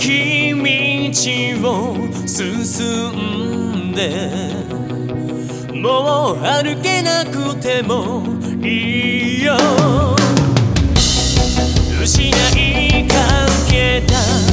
き道を進んでもう歩けなくてもいいよ。失いかけた